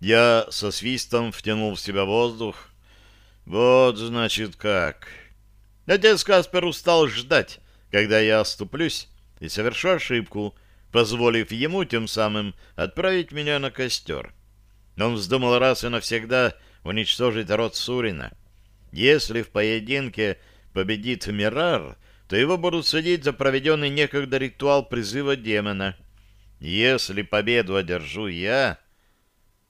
Я со свистом втянул в себя воздух. Вот, значит, как. Отец Каспер устал ждать, когда я оступлюсь и совершу ошибку, позволив ему тем самым отправить меня на костер. Он вздумал раз и навсегда уничтожить род Сурина. Если в поединке победит Мирар, то его будут судить за проведенный некогда ритуал призыва демона. Если победу одержу я...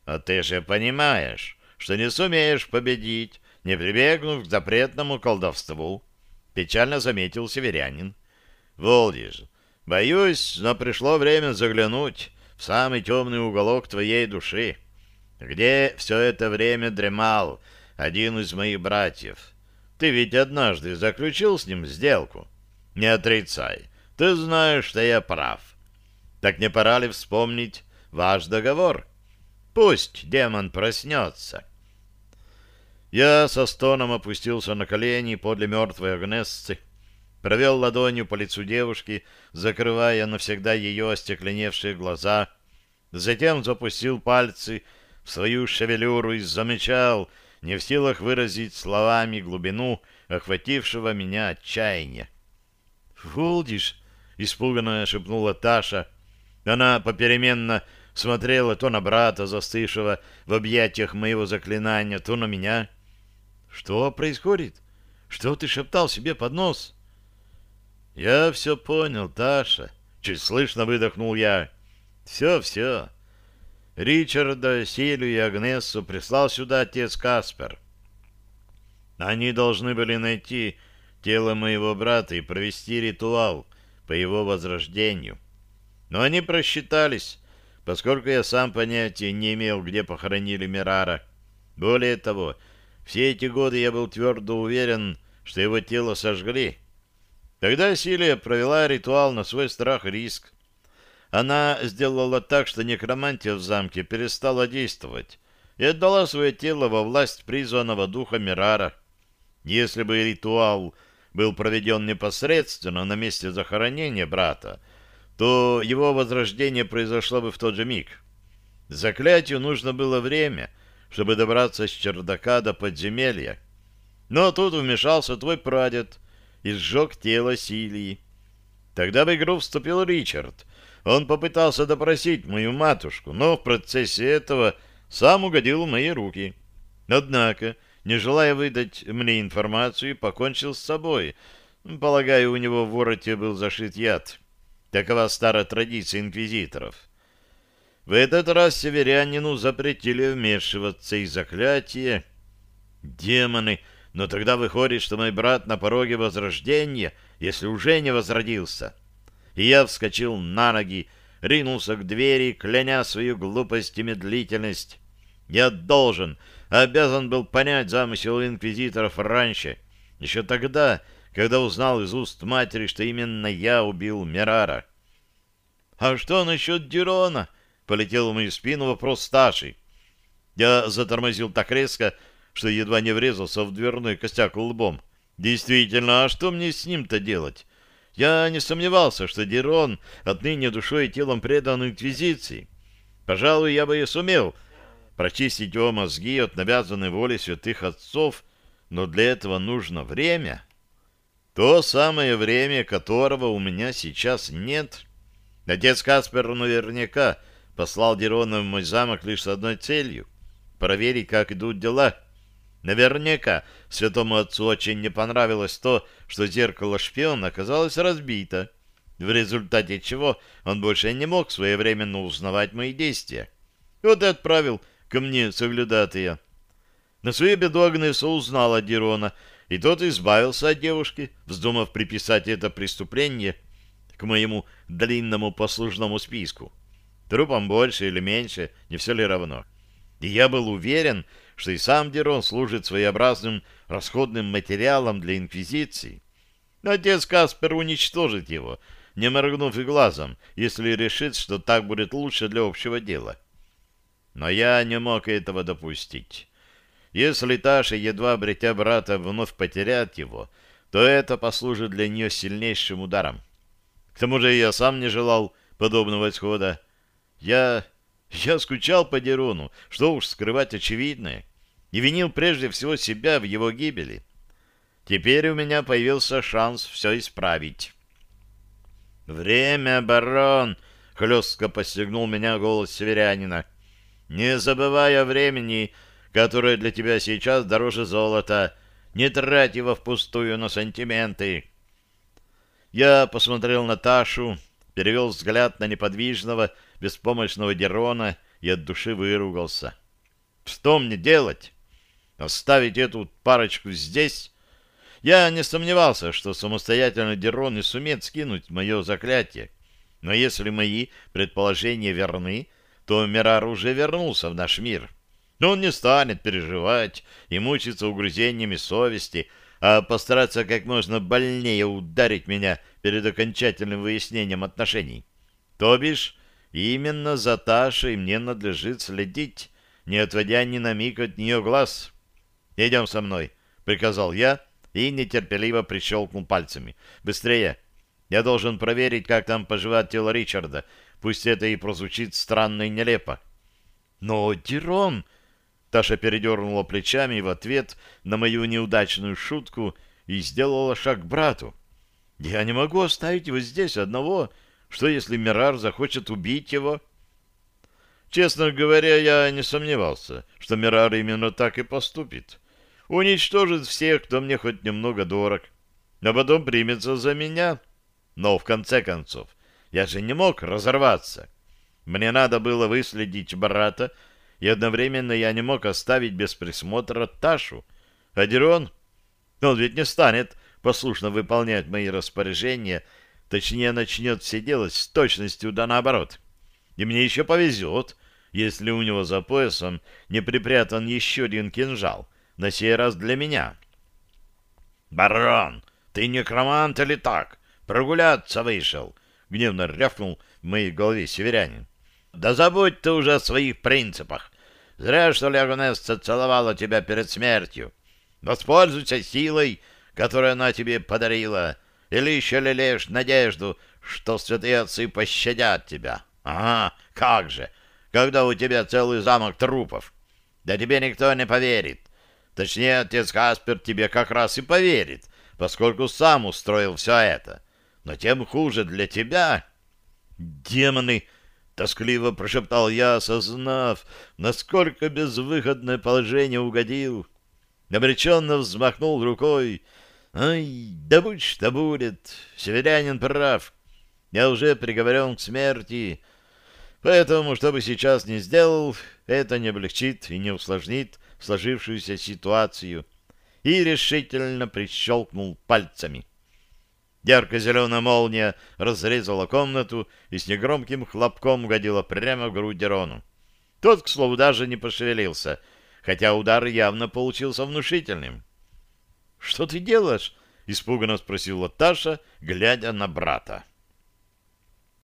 А ты же понимаешь, что не сумеешь победить, не прибегнув к запретному колдовству, — печально заметил северянин. Волдиш, боюсь, но пришло время заглянуть в самый темный уголок твоей души, где все это время дремал один из моих братьев. Ты ведь однажды заключил с ним сделку. Не отрицай, ты знаешь, что я прав. Так не пора ли вспомнить ваш договор? — Пусть демон проснется. Я со стоном опустился на колени подле мертвой Агнессы, провел ладонью по лицу девушки, закрывая навсегда ее остекленевшие глаза, затем запустил пальцы в свою шевелюру и замечал, не в силах выразить словами глубину охватившего меня отчаяния. «Волдиш!» — испуганно шепнула Таша. Она попеременно смотрела то на брата, застывшего в объятиях моего заклинания, то на меня. «Что происходит? Что ты шептал себе под нос?» «Я все понял, Таша», — чуть слышно выдохнул я. «Все, все. Ричарда, Силю и Агнесу прислал сюда отец Каспер. Они должны были найти тело моего брата и провести ритуал по его возрождению. Но они просчитались, поскольку я сам понятия не имел, где похоронили Мирара. Более того, все эти годы я был твердо уверен, что его тело сожгли. Тогда Силия провела ритуал на свой страх и риск. Она сделала так, что некромантия в замке перестала действовать и отдала свое тело во власть призванного духа Мирара. Если бы ритуал был проведен непосредственно на месте захоронения брата, то его возрождение произошло бы в тот же миг. Заклятию нужно было время, чтобы добраться с чердака до подземелья. Но тут вмешался твой прадед и сжег тело Силии. Тогда в игру вступил Ричард. Он попытался допросить мою матушку, но в процессе этого сам угодил в мои руки. Однако, не желая выдать мне информацию, покончил с собой. Полагаю, у него в вороте был зашит яд. Такова старая традиция инквизиторов. В этот раз северянину запретили вмешиваться и заклятие. Демоны! Но тогда выходит, что мой брат на пороге возрождения, если уже не возродился. И я вскочил на ноги, ринулся к двери, кляня свою глупость и медлительность. Я должен, обязан был понять замысел инквизиторов раньше, еще тогда, когда узнал из уст матери, что именно я убил Мирара. «А что насчет Дирона?» — полетел в мою спину вопрос Сташи. Я затормозил так резко, что едва не врезался в дверной костяк лбом. «Действительно, а что мне с ним-то делать?» Я не сомневался, что Дирон отныне душой и телом предан Инквизиции. Пожалуй, я бы и сумел прочистить его мозги от навязанной воли святых отцов, но для этого нужно время». То самое время, которого у меня сейчас нет. Отец Каспер наверняка послал Дерона в мой замок лишь с одной целью — проверить, как идут дела. Наверняка святому отцу очень не понравилось то, что зеркало шпиона оказалось разбито, в результате чего он больше не мог своевременно узнавать мои действия. Вот и отправил ко мне соглядатая. На свою беду Агнеса узнала Дерона — и тот избавился от девушки, вздумав приписать это преступление к моему длинному послужному списку. Трупам больше или меньше, не все ли равно. И я был уверен, что и сам Дерон служит своеобразным расходным материалом для Инквизиции. Отец Каспер уничтожит его, не моргнув и глазом, если решит, что так будет лучше для общего дела. Но я не мог этого допустить. Если Таша, едва обретя брата, вновь потеряет его, то это послужит для нее сильнейшим ударом. К тому же я сам не желал подобного исхода. Я Я скучал по Дерону, что уж скрывать очевидное, и винил прежде всего себя в его гибели. Теперь у меня появился шанс все исправить. «Время, барон!» — хлестко постигнул меня голос северянина. «Не забывай о времени, которое для тебя сейчас дороже золота. Не трать его впустую на сантименты». Я посмотрел на Ташу, перевел взгляд на неподвижного, беспомощного Дерона и от души выругался. «Что мне делать? Оставить эту парочку здесь?» Я не сомневался, что самостоятельно Дерон не сумеет скинуть мое заклятие. Но если мои предположения верны, то Мирар уже вернулся в наш мир. Но он не станет переживать и мучиться угрызениями совести, а постараться как можно больнее ударить меня перед окончательным выяснением отношений. То бишь, именно за Ташей мне надлежит следить, не отводя ни на миг от нее глаз. «Идем со мной», — приказал я и нетерпеливо прищелкнул пальцами. «Быстрее! Я должен проверить, как там поживает тело Ричарда, пусть это и прозвучит странно и нелепо». «Но, Дирон...» Таша передернула плечами в ответ на мою неудачную шутку и сделала шаг к брату. «Я не могу оставить его здесь одного. Что, если Мирар захочет убить его?» Честно говоря, я не сомневался, что Мирар именно так и поступит. Уничтожит всех, кто мне хоть немного дорог, а потом примется за меня. Но, в конце концов, я же не мог разорваться. Мне надо было выследить брата и одновременно я не мог оставить без присмотра Ташу. А Дерон? Он ведь не станет послушно выполнять мои распоряжения, точнее, начнет все делать с точностью да наоборот. И мне еще повезет, если у него за поясом не припрятан еще один кинжал, на сей раз для меня. «Барон, ты некромант или так? Прогуляться вышел!» — гневно рявкнул в моей голове северянин. Да забудь ты уже о своих принципах. Зря, что ли, Агнесса целовала тебя перед смертью. Воспользуйся силой, которую она тебе подарила, или еще лелеешь надежду, что святые отцы пощадят тебя. Ага, как же, когда у тебя целый замок трупов. Да тебе никто не поверит. Точнее, отец Каспер тебе как раз и поверит, поскольку сам устроил все это. Но тем хуже для тебя. Демоны! Тоскливо прошептал я, осознав, насколько безвыходное положение угодил. Обреченно взмахнул рукой. Ай, да будь что будет, северянин прав. Я уже приговорен к смерти. Поэтому, что бы сейчас ни сделал, это не облегчит и не усложнит сложившуюся ситуацию. И решительно прищелкнул пальцами. Ярко-зеленая молния разрезала комнату и с негромким хлопком угодила прямо в грудь Дерону. Тот, к слову, даже не пошевелился, хотя удар явно получился внушительным. — Что ты делаешь? — испуганно спросила Таша, глядя на брата. —